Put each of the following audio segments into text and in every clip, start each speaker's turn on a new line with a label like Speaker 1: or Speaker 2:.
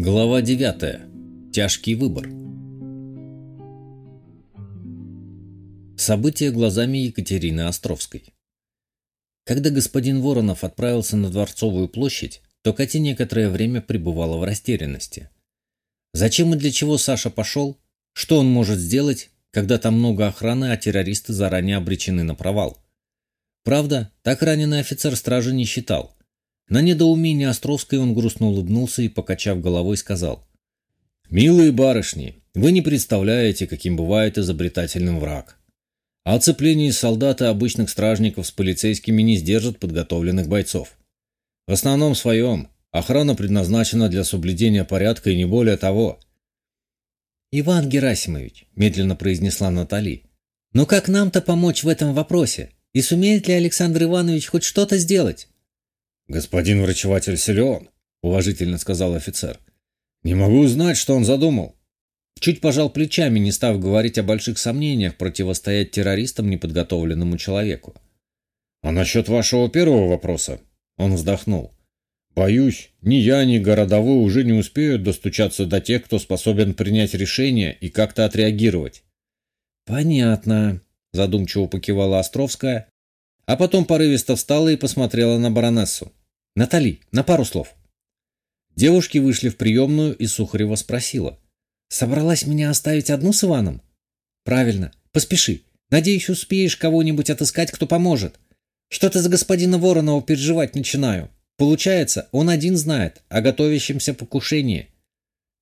Speaker 1: Глава 9. Тяжкий выбор. События глазами Екатерины Островской. Когда господин Воронов отправился на Дворцовую площадь, то Катя некоторое время пребывала в растерянности. Зачем и для чего Саша пошел? Что он может сделать, когда там много охраны, а террористы заранее обречены на провал? Правда, так раненый офицер стражи не считал. На недоумение Островской он грустно улыбнулся и, покачав головой, сказал. «Милые барышни, вы не представляете, каким бывает изобретательным враг. А оцепление и обычных стражников с полицейскими не сдержат подготовленных бойцов. В основном своем. Охрана предназначена для соблюдения порядка и не более того».
Speaker 2: «Иван Герасимович», – медленно произнесла Натали, – «но как нам-то помочь в этом вопросе? И сумеет ли Александр Иванович хоть что-то сделать?»
Speaker 1: «Господин врачеватель силен», — уважительно сказал офицер. «Не могу узнать, что он задумал». Чуть пожал плечами, не став говорить о больших сомнениях противостоять террористам неподготовленному человеку. «А насчет вашего первого вопроса?» Он вздохнул. «Боюсь, ни я, ни городовой уже не успеют достучаться до тех, кто способен принять решение и как-то отреагировать».
Speaker 2: «Понятно», — задумчиво покивала Островская, а потом порывисто встала и посмотрела на баронессу. «Натали, на пару слов». Девушки вышли в приемную, и Сухарева спросила. «Собралась меня оставить одну с Иваном?» «Правильно. Поспеши. Надеюсь, успеешь кого-нибудь отыскать, кто поможет. Что-то за господина Воронова переживать начинаю. Получается, он один знает о готовящемся покушении».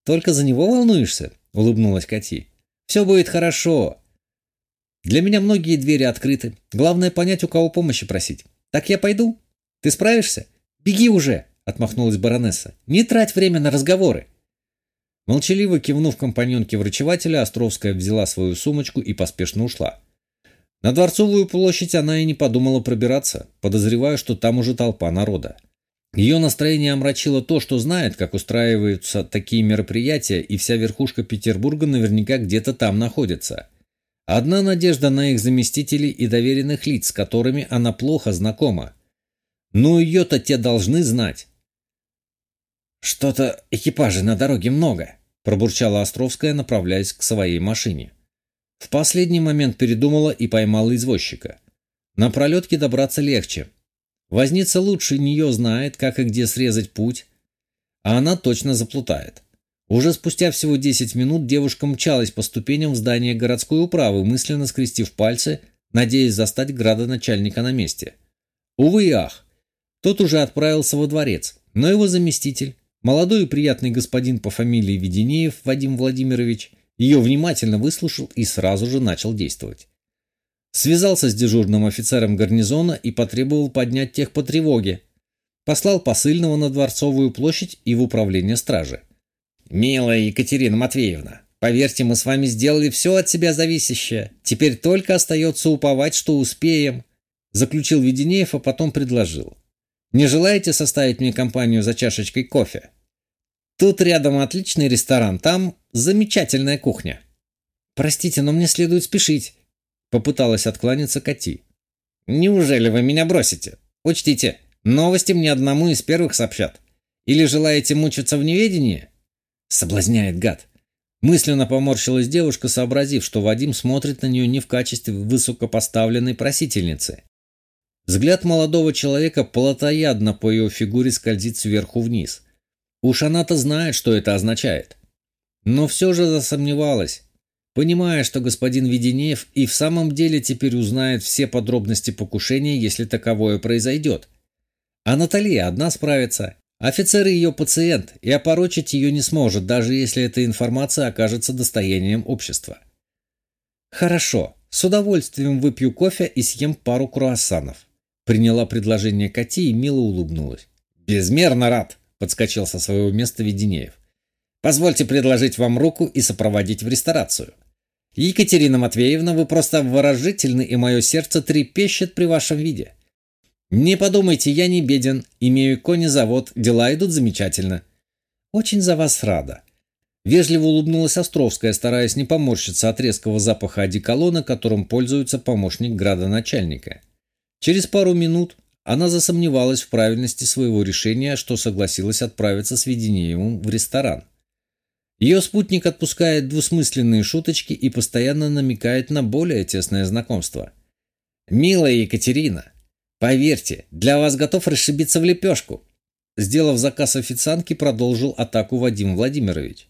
Speaker 2: «Только за него волнуешься?» — улыбнулась Кати. «Все будет хорошо. Для меня многие двери открыты. Главное понять, у кого помощи просить. Так я пойду? Ты справишься?» «Беги уже!» — отмахнулась баронесса. «Не трать время на разговоры!» Молчаливо кивнув компаньонке врачевателя, Островская взяла свою сумочку и поспешно ушла. На Дворцовую площадь она и не подумала пробираться, подозревая, что там уже толпа народа. Ее настроение омрачило то, что знает, как устраиваются такие мероприятия, и вся верхушка Петербурга наверняка где-то там находится. Одна надежда на их заместителей и доверенных лиц, с которыми она плохо знакома. Ну ее-то те должны знать. «Что-то экипажей на дороге много», – пробурчала Островская, направляясь к своей машине. В последний момент передумала и поймала извозчика. На пролетке добраться легче. Возница лучше нее знает, как и где срезать путь, а она точно заплутает. Уже спустя всего 10 минут девушка мчалась по ступеням в здание городской управы, мысленно скрестив пальцы, надеясь застать градоначальника на месте. Увы и ах, тот уже отправился во дворец, но его заместитель, молодой и приятный господин по фамилии Веденеев Вадим Владимирович, ее внимательно выслушал и сразу же начал действовать. Связался с дежурным офицером гарнизона и потребовал поднять тех по тревоге. Послал посыльного на Дворцовую площадь и в управление стражи. «Милая Екатерина Матвеевна, поверьте, мы с вами сделали все от себя зависящее. Теперь только остается уповать, что успеем», заключил Веденеев, а потом предложил. Не желаете составить мне компанию за чашечкой кофе? Тут рядом отличный ресторан, там замечательная кухня. Простите, но мне следует спешить. Попыталась откланяться Кати. Неужели вы меня бросите? Учтите, новости мне одному из первых сообщат. Или желаете мучиться в неведении? Соблазняет гад. Мысленно поморщилась девушка, сообразив, что Вадим смотрит на нее не в качестве высокопоставленной просительницы, Взгляд молодого человека плотоядно по ее фигуре скользит сверху вниз. Уж она-то знает, что это означает. Но все же засомневалась, понимая, что господин Веденеев и в самом деле теперь узнает все подробности покушения, если таковое произойдет. А Наталья одна справится. Офицер ее пациент, и опорочить ее не сможет, даже если эта информация окажется достоянием общества. Хорошо, с удовольствием выпью кофе и съем пару круассанов. Приняла предложение Кати и мило улыбнулась. «Безмерно рад!» – подскочил со своего места Веденеев. «Позвольте предложить вам руку и сопроводить в ресторацию. Екатерина Матвеевна, вы просто выражительны, и мое сердце трепещет при вашем виде. Не подумайте, я не беден, имею конезавод, дела идут замечательно. Очень за вас рада». Вежливо улыбнулась Островская, стараясь не поморщиться от резкого запаха одеколона, которым пользуется помощник градоначальника. Через пару минут она засомневалась в правильности своего решения, что согласилась отправиться с Веденеевым в ресторан. Ее спутник отпускает двусмысленные шуточки и постоянно намекает на более тесное знакомство. «Милая Екатерина, поверьте, для вас готов расшибиться в лепешку», сделав заказ официантки, продолжил атаку Вадим Владимирович.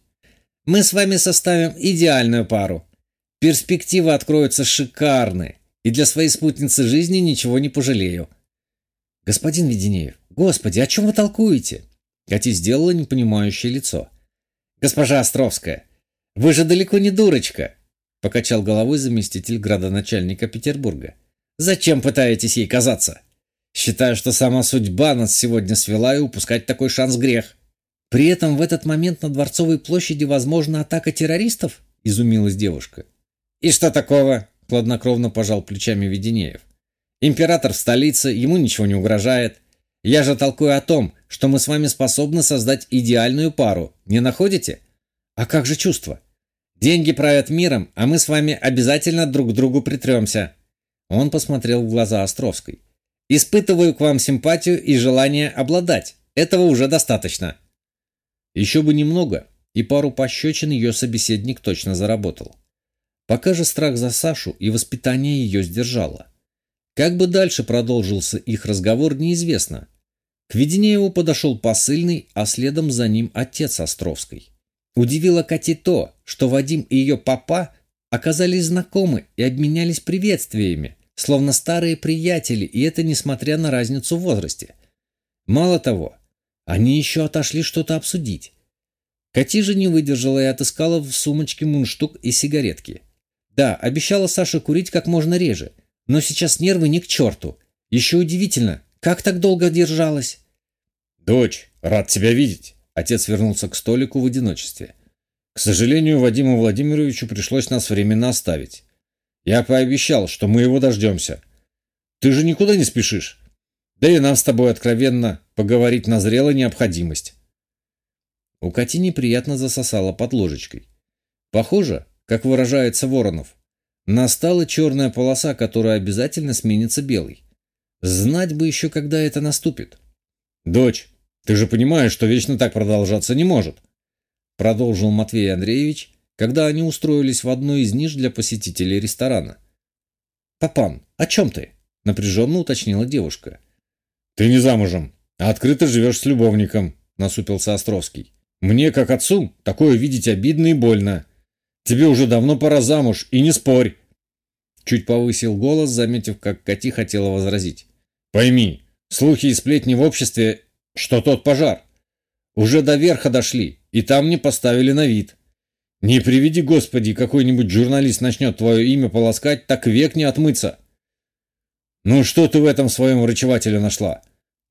Speaker 2: «Мы с вами составим идеальную пару. Перспективы откроются шикарные, и для своей спутницы жизни ничего не пожалею». «Господин Веденеев, господи, о чем вы толкуете?» Кати сделала непонимающее лицо. «Госпожа Островская, вы же далеко не дурочка!» Покачал головой заместитель градоначальника Петербурга. «Зачем пытаетесь ей казаться? Считаю, что сама судьба нас сегодня свела, и упускать такой шанс грех». «При этом в этот момент на Дворцовой площади возможна атака террористов?» – изумилась девушка. «И что такого?» – хладнокровно пожал плечами Веденеев. «Император в столице, ему ничего не угрожает. Я же толкую о том, что мы с вами способны создать идеальную пару, не находите? А как же чувства? Деньги правят миром, а мы с вами обязательно друг к другу притремся. Он посмотрел в глаза Островской. Испытываю к вам симпатию и желание обладать. Этого уже достаточно. Еще бы немного, и пару пощечин ее собеседник точно заработал. Пока же страх за Сашу и воспитание ее сдержало. Как бы дальше продолжился их разговор, неизвестно. К Веденееву подошел посыльный, а следом за ним отец Островской. Удивило Кати то, что Вадим и ее папа оказались знакомы и обменялись приветствиями, словно старые приятели, и это несмотря на разницу в возрасте. Мало того, они еще отошли что-то обсудить. Кати же не выдержала и отыскала в сумочке мундштук и сигаретки. Да, обещала Саше курить как можно реже, но сейчас нервы не к черту. Еще удивительно, как так долго держалась?»
Speaker 1: «Дочь, рад тебя видеть!» Отец вернулся к столику в одиночестве. «К сожалению, Вадиму Владимировичу пришлось нас временно оставить. Я пообещал, что мы его дождемся. Ты же никуда не спешишь. Да и нам с тобой откровенно поговорить назрела необходимость».
Speaker 2: У Кати неприятно засосала под ложечкой. Похоже, как выражается Воронов, настала черная полоса, которая обязательно сменится белой. Знать бы еще, когда это наступит.
Speaker 1: «Дочь, ты же понимаешь, что вечно так продолжаться не может», продолжил Матвей Андреевич, когда они устроились в одной из ниш для посетителей ресторана.
Speaker 2: «Папан, о чем ты?» напряженно уточнила девушка.
Speaker 1: «Ты не замужем, а открыто живешь с любовником», насупился Островский. «Мне, как отцу, такое видеть обидно и больно. Тебе уже давно пора замуж, и не спорь».
Speaker 2: Чуть повысил голос, заметив, как Кати хотела возразить.
Speaker 1: Пойми, слухи и сплетни в обществе, что тот пожар. Уже до верха дошли, и там не поставили на вид. Не приведи, Господи, какой-нибудь журналист начнет твое имя полоскать, так век не отмыться. Ну что ты в этом своем врачевателе нашла?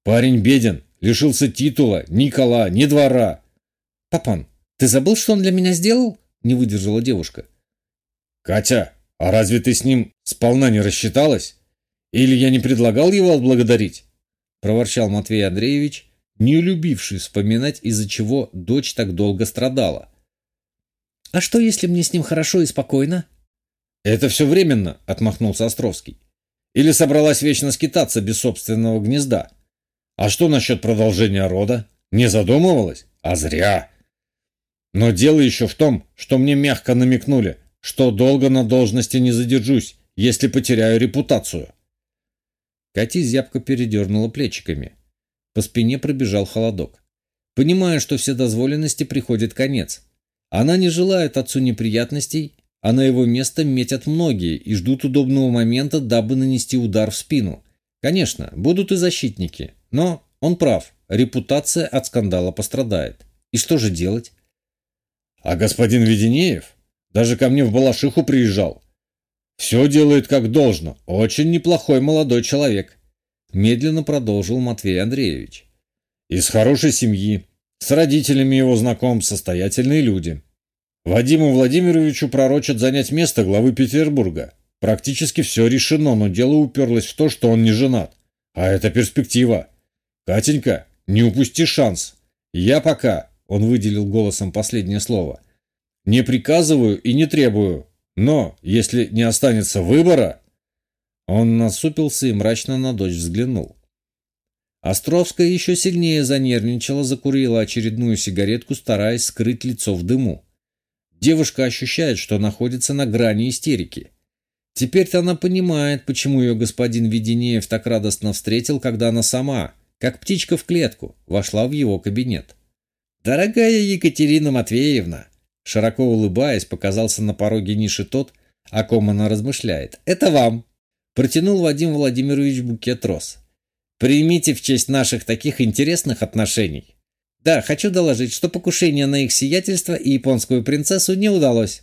Speaker 1: Парень беден, лишился титула, ни кола, ни двора.
Speaker 2: Папан, ты забыл, что он для меня сделал? Не выдержала девушка.
Speaker 1: Катя, а разве ты с ним сполна не рассчиталась? Или я не предлагал его отблагодарить?» проворчал Матвей Андреевич, не любивший вспоминать, из-за чего дочь так долго страдала.
Speaker 2: «А что, если мне с ним хорошо и спокойно?»
Speaker 1: «Это все временно», — отмахнулся Островский. «Или собралась вечно скитаться без собственного гнезда? А что насчет продолжения рода? Не задумывалась? А зря!» «Но дело еще в том, что мне мягко намекнули, что долго на должности не задержусь, если потеряю репутацию».
Speaker 2: Катя зябко передернула плечиками. По спине пробежал холодок. Понимая, что все дозволенности приходит конец. Она не желает отцу неприятностей, а на его место метят многие и ждут удобного момента, дабы нанести удар в спину. Конечно, будут и защитники, но он прав, репутация от скандала пострадает. И что же делать?
Speaker 1: А господин Веденеев даже ко мне в Балашиху приезжал. Все делает как должно. Очень неплохой молодой человек. Медленно продолжил Матвей Андреевич. Из хорошей семьи. С родителями его знаком, состоятельные люди. Вадиму Владимировичу пророчат занять место главы Петербурга. Практически все решено, но дело уперлось в то, что он не женат. А это перспектива. Катенька, не упусти шанс. Я пока, он выделил голосом последнее слово, не приказываю и не требую, но, если не останется выбора...» Он насупился и мрачно на дочь взглянул.
Speaker 2: Островская еще сильнее занервничала, закурила очередную сигаретку, стараясь скрыть лицо в дыму. Девушка ощущает, что находится на грани истерики. Теперь-то она понимает, почему ее господин Веденеев так радостно встретил, когда она сама, как птичка в клетку, вошла в его кабинет. «Дорогая Екатерина Матвеевна!» Широко улыбаясь, показался на пороге ниши тот, о ком она размышляет. «Это вам!» Протянул Вадим Владимирович букет роз. Примите в честь наших таких интересных отношений. Да, хочу доложить, что покушение на их сиятельство и японскую принцессу не удалось.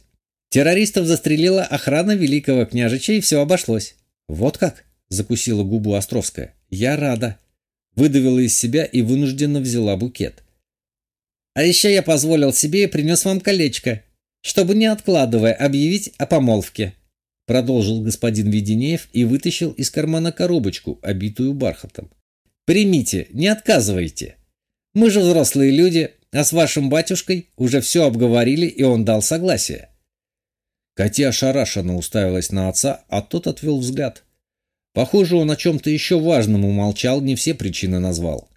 Speaker 2: Террористов застрелила охрана великого княжича, и все обошлось. Вот как? Закусила губу Островская. Я рада. Выдавила из себя и вынужденно взяла букет. А еще я позволил себе и принес вам колечко, чтобы, не откладывая, объявить о помолвке продолжил господин Веденеев и вытащил из кармана коробочку, обитую бархатом. «Примите, не отказывайте. Мы же взрослые люди, а с вашим батюшкой уже все обговорили, и он дал согласие». Катя ошарашенно уставилась на отца, а тот отвел взгляд. Похоже, он о чем-то еще важном умолчал, не все причины назвал.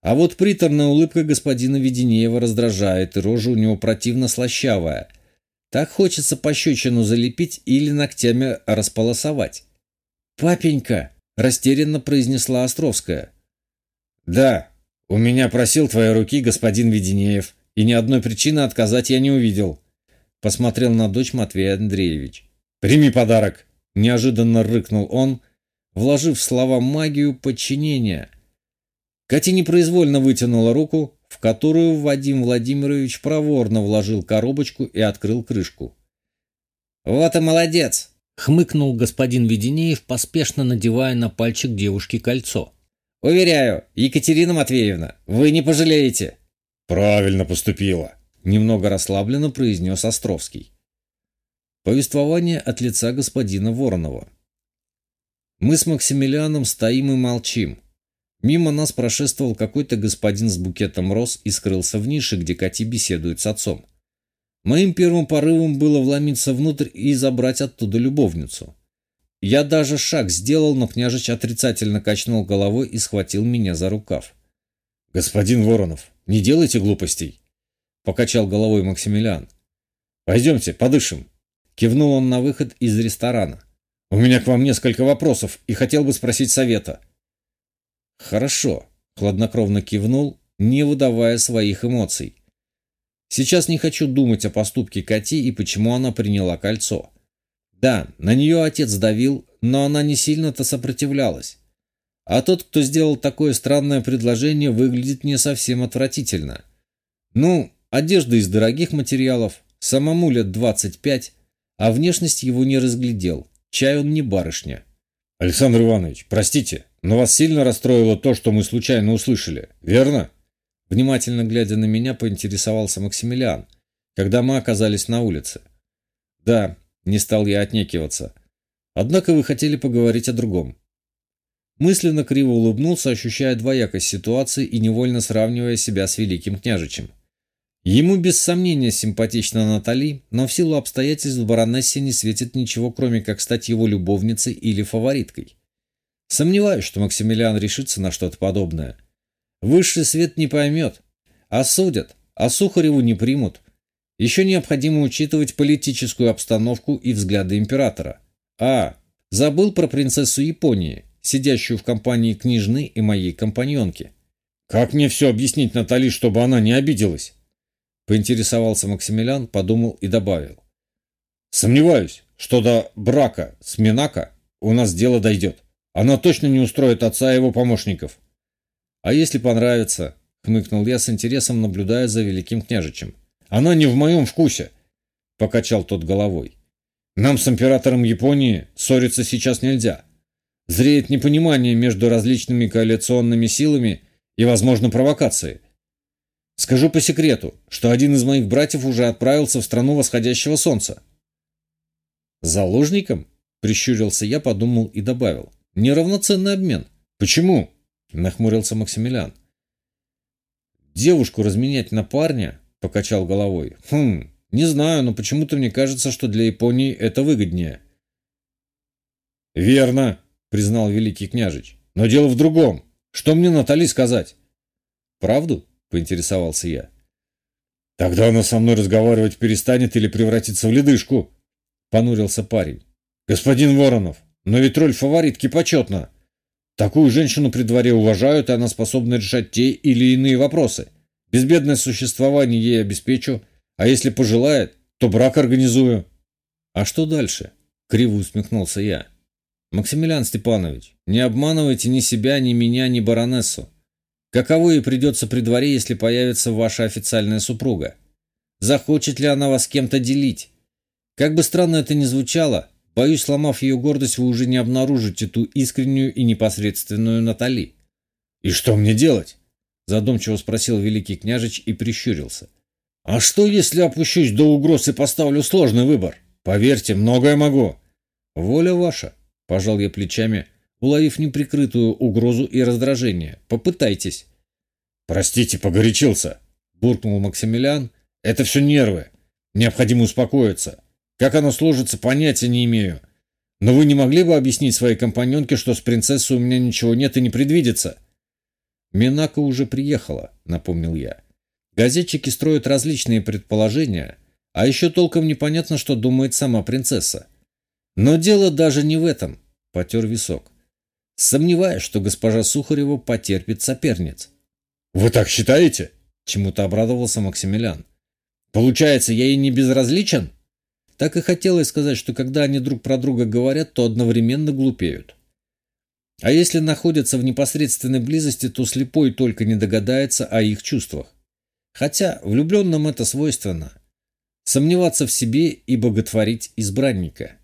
Speaker 2: А вот приторная улыбка господина Веденеева раздражает, и рожа у него противно слащавая – так хочется пощечину залепить или ногтями располосовать. «Папенька!» – растерянно произнесла Островская. «Да, у меня просил твоей руки господин Веденеев, и ни одной причины отказать я не увидел», – посмотрел на дочь Матвей Андреевич. «Прими подарок!» – неожиданно рыкнул он, вложив в слова магию подчинения. Катя непроизвольно вытянула руку, в которую Вадим Владимирович проворно вложил коробочку и открыл крышку. «Вот и молодец!» — хмыкнул господин Веденеев, поспешно надевая на пальчик девушки кольцо. «Уверяю, Екатерина Матвеевна, вы не пожалеете!»
Speaker 1: «Правильно поступила!» — немного расслабленно произнес Островский. Повествование от лица господина Воронова. Мы с Максимилианом стоим и молчим. Мимо нас прошествовал какой-то господин с букетом роз и скрылся в нише, где Кати беседует с отцом. Моим первым порывом было вломиться внутрь и забрать оттуда любовницу. Я даже шаг сделал, но княжич отрицательно качнул головой и схватил меня за рукав. «Господин Воронов, не делайте глупостей!» — покачал головой Максимилиан. «Пойдемте, подышим!» — кивнул он на выход из ресторана. «У меня к вам несколько вопросов и хотел бы спросить совета». «Хорошо», — хладнокровно кивнул, не выдавая своих эмоций. «Сейчас не хочу думать о поступке Кати и почему она приняла кольцо. Да, на нее отец давил, но она не сильно-то сопротивлялась. А тот, кто сделал такое странное предложение, выглядит не совсем отвратительно. Ну, одежда из дорогих материалов, самому лет 25, а внешность его не разглядел. Чай он не барышня.
Speaker 2: «Александр Иванович, простите, но вас сильно расстроило то, что мы случайно услышали, верно?» Внимательно глядя на меня, поинтересовался Максимилиан, когда мы оказались на улице. «Да», — не стал я отнекиваться. «Однако вы хотели поговорить о другом». Мысленно криво улыбнулся, ощущая двоякость ситуации и невольно сравнивая себя с великим княжичем. Ему без сомнения симпатична Натали, но в силу обстоятельств баронессе не светит ничего, кроме как стать его любовницей или фавориткой. Сомневаюсь, что Максимилиан решится на что-то подобное. Высший свет не поймет. Осудят, а Сухареву не примут. Еще необходимо учитывать политическую обстановку и взгляды императора. А, забыл про принцессу Японии, сидящую в компании княжны и моей компаньонки. Как мне все объяснить Натали, чтобы она не обиделась? Поинтересовался Максимилиан, подумал и добавил. Сомневаюсь, что до брака с Минако у нас дело дойдет. Она точно не устроит отца и его помощников. А если понравится, хмыкнул я с интересом, наблюдая за великим княжичем. Она не в моем вкусе, покачал тот головой. Нам с императором Японии ссориться сейчас нельзя. Зреет непонимание между различными коалиционными силами и, возможно, провокацией. Скажу по секрету, что один из моих братьев уже отправился в страну восходящего солнца. Заложником? Прищурился я, подумал и добавил. Неравноценный обмен. Почему? Нахмурился Максимилиан. Девушку разменять на парня? Покачал головой. Хм, не знаю, но почему-то мне кажется, что для Японии это выгоднее. Верно, признал великий княжич. Но дело в другом. Что мне Натали сказать? Правду? Поинтересовался я. Тогда она со мной разговаривать перестанет или превратится в ледышку. Понурился парень. Господин Воронов, но ведь роль фаворитки почетна. Такую женщину при дворе уважают, и она способна решать те или иные вопросы. Безбедное существование ей обеспечу, а если пожелает, то брак организую. А что дальше? Криво усмехнулся я. Максимилиан Степанович, не обманывайте ни себя, ни меня, ни баронессу. Каково ей придется при дворе, если появится ваша официальная супруга? Захочет ли она вас с кем-то делить? Как бы странно это ни звучало, боюсь, сломав ее гордость, вы уже не обнаружите ту искреннюю и непосредственную Натали. «И что мне делать?» – задумчиво спросил великий княжич и прищурился. «А что, если опущусь до угроз и поставлю сложный выбор? Поверьте, многое могу». «Воля ваша», – пожал я плечами, – уловив неприкрытую угрозу и раздражение. «Попытайтесь». «Простите, погорячился», — буркнул Максимилиан. «Это все нервы. Необходимо успокоиться. Как оно сложится, понятия не имею. Но вы не могли бы объяснить своей компаньонке, что с принцессой у меня ничего нет и не предвидится?» «Минако уже приехала», — напомнил я. «Газетчики строят различные предположения, а еще толком непонятно, что думает сама принцесса. Но дело даже не в этом», — потер висок. Сомневаюсь, что госпожа Сухарева потерпит соперниц. «Вы так считаете?» – чему-то обрадовался Максимилиан. «Получается, я ей не безразличен?» Так и хотелось сказать, что когда они друг про друга говорят, то одновременно глупеют. А если находятся в непосредственной близости, то слепой только не догадается о их чувствах. Хотя влюбленным это свойственно. Сомневаться в себе и боготворить избранника.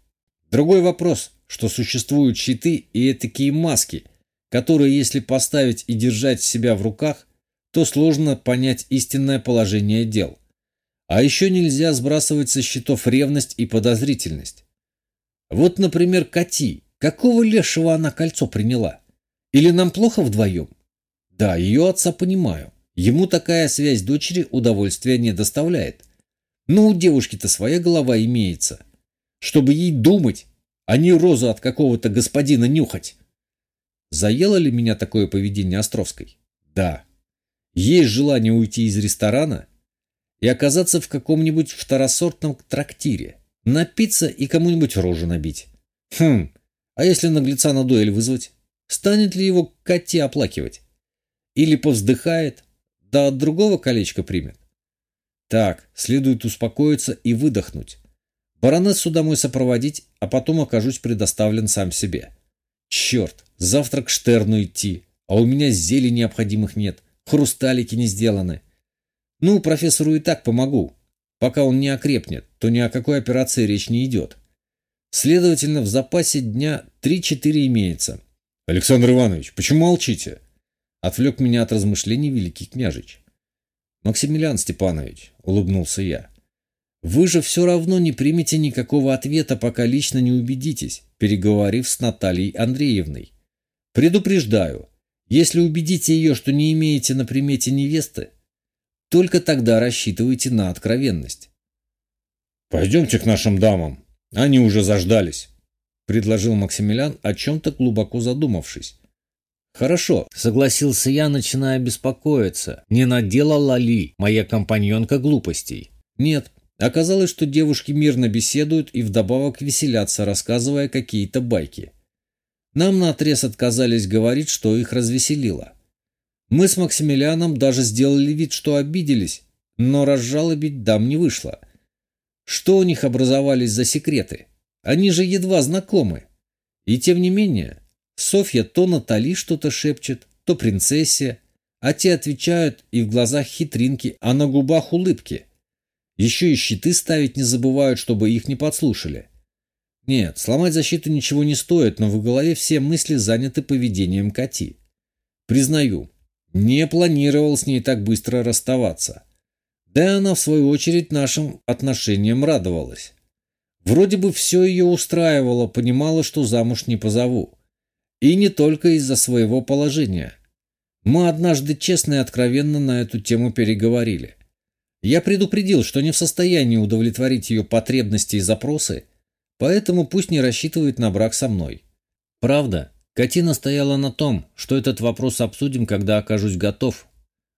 Speaker 2: Другой вопрос, что существуют щиты и такие маски, которые, если поставить и держать себя в руках, то сложно понять истинное положение дел. А еще нельзя сбрасывать со счетов ревность и подозрительность. Вот, например, Кати. Какого лешего она кольцо приняла? Или нам плохо вдвоем? Да, ее отца понимаю. Ему такая связь дочери удовольствия не доставляет. Но у девушки-то своя голова имеется. Чтобы ей думать, а не розу от какого-то господина нюхать. Заело ли меня такое поведение Островской? Да. Есть желание уйти из ресторана и оказаться в каком-нибудь второсортном трактире, напиться и кому-нибудь рожу набить. Хм, а если наглеца на дуэль вызвать? Станет ли его коте оплакивать? Или повздыхает, да от другого колечко примет? Так, следует успокоиться и выдохнуть. Баронессу домой сопроводить, а потом окажусь предоставлен сам себе. Черт, завтра к Штерну идти, а у меня зелий необходимых нет, хрусталики не сделаны. Ну, профессору и так помогу. Пока он не окрепнет, то ни о какой операции речь не идет. Следовательно, в запасе дня 3-4 имеется. Александр Иванович, почему молчите? Отвлек меня от размышлений великий княжич. Максимилиан Степанович, улыбнулся я, вы же все равно не примете никакого ответа, пока лично не убедитесь, переговорив с Натальей Андреевной. Предупреждаю, если убедите ее, что не имеете на примете невесты, только тогда рассчитывайте на откровенность. «Пойдемте к нашим дамам, они уже заждались», — предложил Максимилиан, о чем-то глубоко задумавшись.
Speaker 1: «Хорошо», — согласился я, начиная беспокоиться. «Не наделала ли моя компаньонка глупостей?» «Нет, Оказалось, что девушки мирно беседуют и вдобавок веселятся, рассказывая какие-то байки. Нам наотрез отказались говорить, что их развеселило. Мы с Максимилианом даже сделали вид, что обиделись, но разжалобить дам не вышло. Что у них образовались за секреты? Они же едва знакомы. И тем не менее, Софья то Натали что-то шепчет, то принцессе, а те отвечают и в глазах хитринки, а на губах улыбки – еще и щиты ставить не забывают, чтобы их не подслушали. Нет, сломать защиту ничего не стоит, но в голове все мысли заняты поведением Кати. Признаю, не планировал с ней так быстро расставаться. Да и она, в свою очередь, нашим отношениям радовалась. Вроде бы все ее устраивало, понимала, что замуж не позову. И не только из-за своего положения. Мы однажды честно и откровенно на эту тему переговорили. Я предупредил, что не в состоянии удовлетворить ее потребности и запросы, поэтому пусть не рассчитывает на брак со мной. Правда, Катина стояла на том, что этот вопрос обсудим, когда окажусь готов,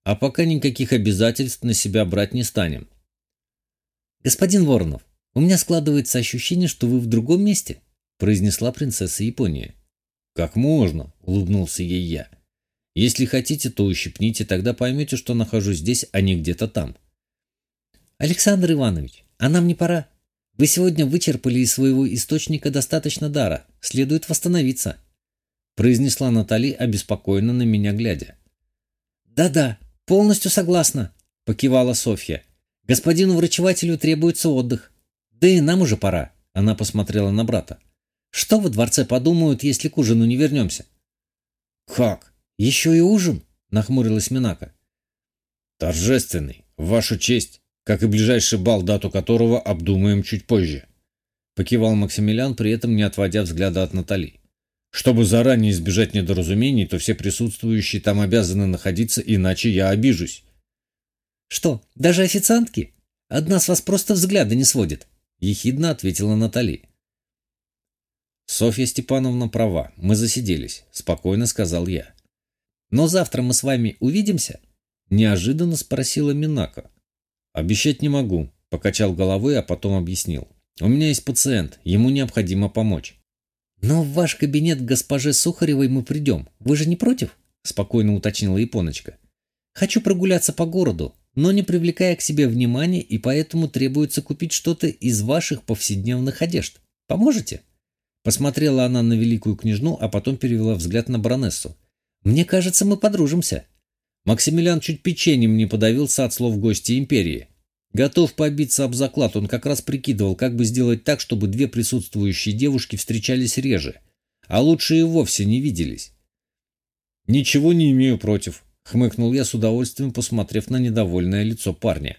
Speaker 1: а пока никаких обязательств на себя брать не станем.
Speaker 2: «Господин Воронов, у меня складывается ощущение, что вы в другом месте», произнесла принцесса Японии.
Speaker 1: «Как можно?» — улыбнулся ей я. «Если хотите, то ущипните, тогда поймете, что нахожусь здесь, а не где-то там».
Speaker 2: «Александр Иванович, а нам не пора? Вы сегодня вычерпали из своего источника достаточно дара. Следует восстановиться»
Speaker 1: произнесла Натали, обеспокоенно на меня глядя.
Speaker 2: «Да-да, полностью согласна», — покивала Софья. «Господину врачевателю требуется отдых. Да и нам уже пора», — она посмотрела на брата. «Что во дворце подумают, если к ужину не вернемся?»
Speaker 1: «Как?
Speaker 2: Еще и ужин?» — нахмурилась Минака.
Speaker 1: «Торжественный, вашу честь, как и ближайший бал, дату которого обдумаем чуть позже», — покивал Максимилиан, при этом не отводя взгляда от Натали. Чтобы заранее избежать недоразумений, то все присутствующие там обязаны находиться, иначе я обижусь.
Speaker 2: «Что, даже официантки? Одна с вас просто взгляда не сводит», — ехидно ответила Натали.
Speaker 1: «Софья Степановна права, мы засиделись», — спокойно сказал я.
Speaker 2: «Но завтра мы с вами увидимся?» — неожиданно спросила Минака.
Speaker 1: «Обещать не могу», — покачал головой, а потом объяснил. «У меня есть пациент, ему необходимо помочь».
Speaker 2: «Но в ваш кабинет госпоже Сухаревой мы придем. Вы же не против?» – спокойно уточнила Японочка. «Хочу прогуляться по городу, но не привлекая к себе внимания, и поэтому требуется купить что-то из ваших повседневных одежд. Поможете?» Посмотрела она на великую княжну, а потом перевела взгляд на баронессу. «Мне кажется, мы подружимся».
Speaker 1: Максимилиан чуть печеньем не подавился от слов гостя империи. Готов побиться об заклад, он как раз прикидывал, как бы сделать так, чтобы две присутствующие девушки встречались реже, а лучше и вовсе не виделись. «Ничего не имею против», — хмыкнул я с удовольствием, посмотрев на недовольное лицо парня.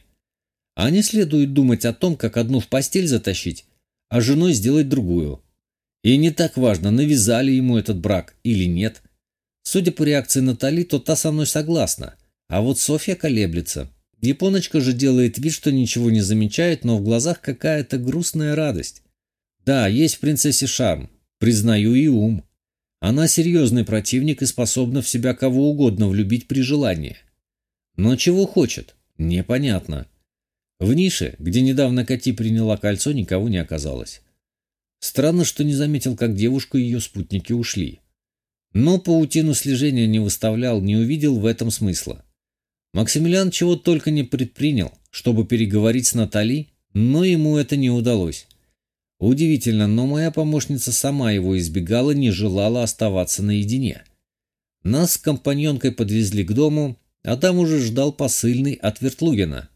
Speaker 1: «А не следует думать о том, как одну в постель затащить, а женой сделать другую. И не так важно, навязали ему этот брак или нет. Судя по реакции Натали, то та со мной согласна, а вот Софья колеблется». Японочка же делает вид, что ничего не замечает, но в глазах какая-то грустная радость. Да, есть в принцессе шарм, признаю и ум. Она серьезный противник и способна в себя кого угодно влюбить при желании. Но чего хочет, непонятно. В нише, где недавно Кати приняла кольцо, никого не оказалось. Странно, что не заметил, как девушка и ее спутники ушли. Но паутину слежения не выставлял, не увидел в этом смысла. Максимилиан чего только не предпринял, чтобы переговорить с Натали, но ему это не удалось. Удивительно, но моя помощница сама его избегала, не желала оставаться наедине. Нас с компаньонкой подвезли к дому, а там уже ждал посыльный от Вертлугина.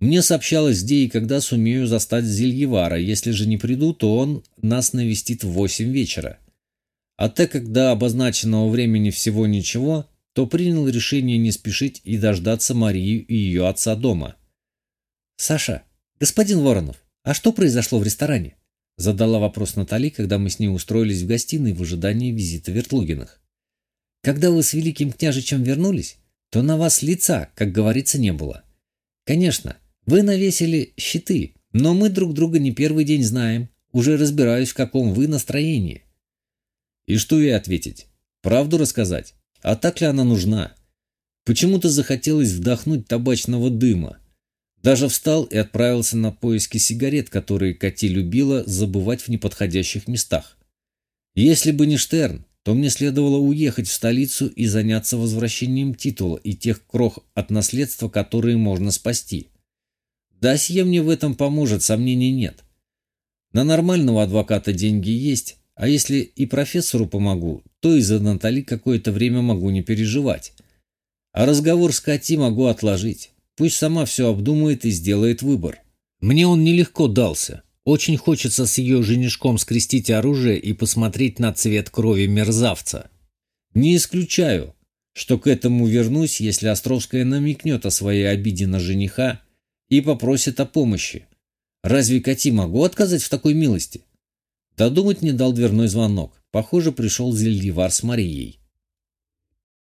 Speaker 1: Мне сообщалось, где и когда сумею застать Зельевара, если же не приду, то он нас навестит в восемь вечера. А так как до обозначенного времени всего ничего, то принял решение не спешить и дождаться Марию и ее отца дома.
Speaker 2: «Саша, господин Воронов, а что произошло в ресторане?» Задала вопрос Натали, когда мы с ней устроились в гостиной в ожидании визита Вертлугиных. «Когда вы с великим княжичем вернулись, то на вас лица, как говорится, не было. Конечно, вы навесили щиты, но мы друг друга не первый день знаем, уже разбираюсь, в каком вы настроении».
Speaker 1: «И что ей ответить? Правду рассказать?» А так ли она нужна? Почему-то захотелось вдохнуть табачного дыма. Даже встал и отправился на поиски сигарет, которые Кати любила забывать в неподходящих местах. Если бы не Штерн, то мне следовало уехать в столицу и заняться возвращением титула и тех крох от наследства, которые можно спасти. Досье мне в этом поможет, сомнений нет. На нормального адвоката деньги есть, а если и профессору помогу, то и за Натали какое-то время могу не переживать. А разговор с Кати могу отложить. Пусть сама все обдумает и сделает выбор. Мне он нелегко дался. Очень хочется с ее женишком скрестить оружие и посмотреть на цвет крови мерзавца. Не исключаю, что к этому вернусь, если Островская намекнет о своей обиде на жениха и попросит о помощи. Разве Кати могу отказать в такой милости? Додумать не дал дверной звонок. Похоже, пришел Зельевар с Марией.